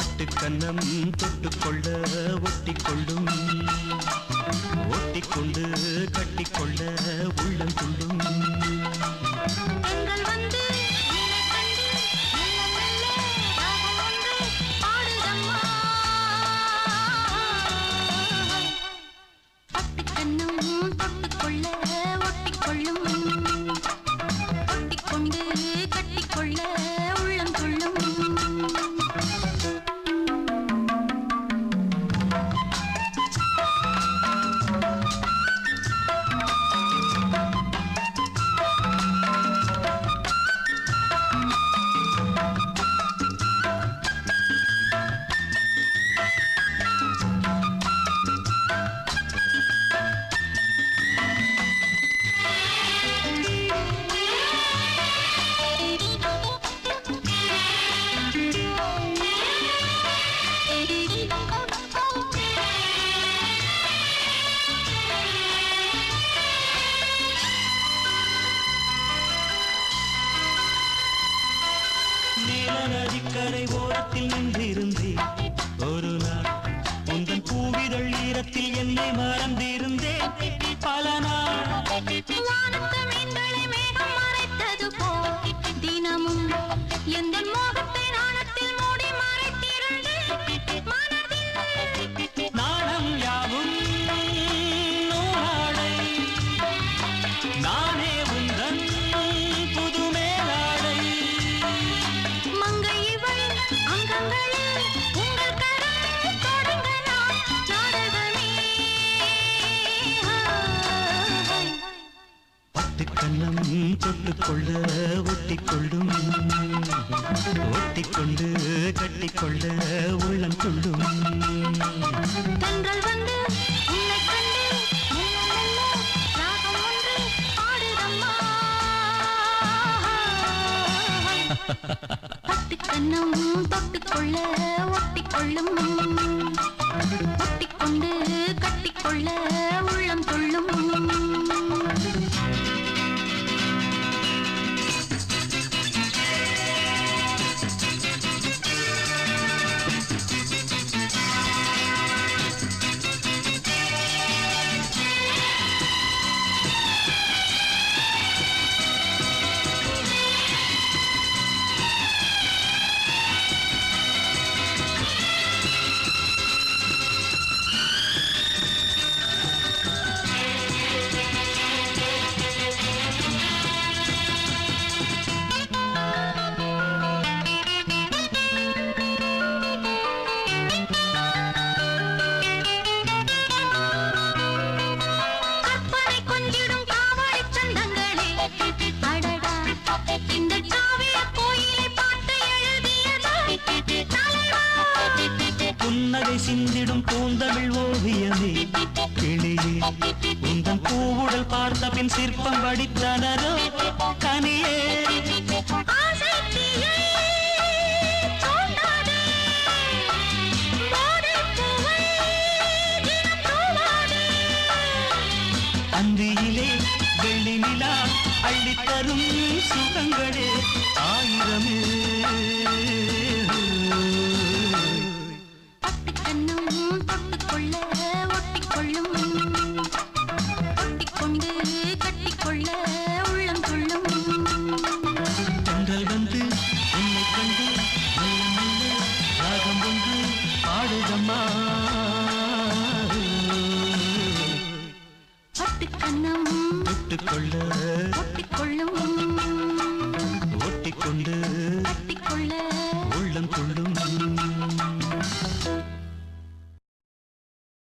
பட்டுக்கன்னம் தொட்டுக்கொள்ள ஒட்டிக்கொள்ளும். ஒட்டிக்கொண்டு கட்டிக்கொள்ள உள்ளம் துள்ளும். நீல நதிக்கரை ஓரத்தில் நின்றிருந்தேன். ஒரு நாள் உந்தன் பூவிதழ் ஈரத்தில் என்னை மறந்திருந்தேன் பட்டுக்கண்ணம் தொட்டுக்கொள்ள ஒட்டிக்கொள்ளும். ஒட்டிக்கொண்டு கட்டிக்கொள்ள உள்ளம் துள்ளும் தென்றல் வந்து பட்டுக்கண்ணம் தொட்டுக்கொள்ள ஒட்டிக்கொள்ளும். ஒட்டிக்கொண்டு கட்டிக்கொள்ள. புன்னகை சிந்திடும் பூந்தமிழ் ஓவியமே. கிளியே உந்தன் பூவுடல் பார்த்த பின் சிற்பம் வடித்தனரோ. கனியே. அந்தியிலே வெள்ளி நிலா அள்ளித்தரும் சுகங்களே. ஆயிரமே. பட்டுக்கண்ணம் தொட்டுக்கொள்ள ஒட்டிக்கொள்ளும். ஒட்டிக்கொண்டு. கட்டிக்கொள்ள. உள்ளம் துள்ளும்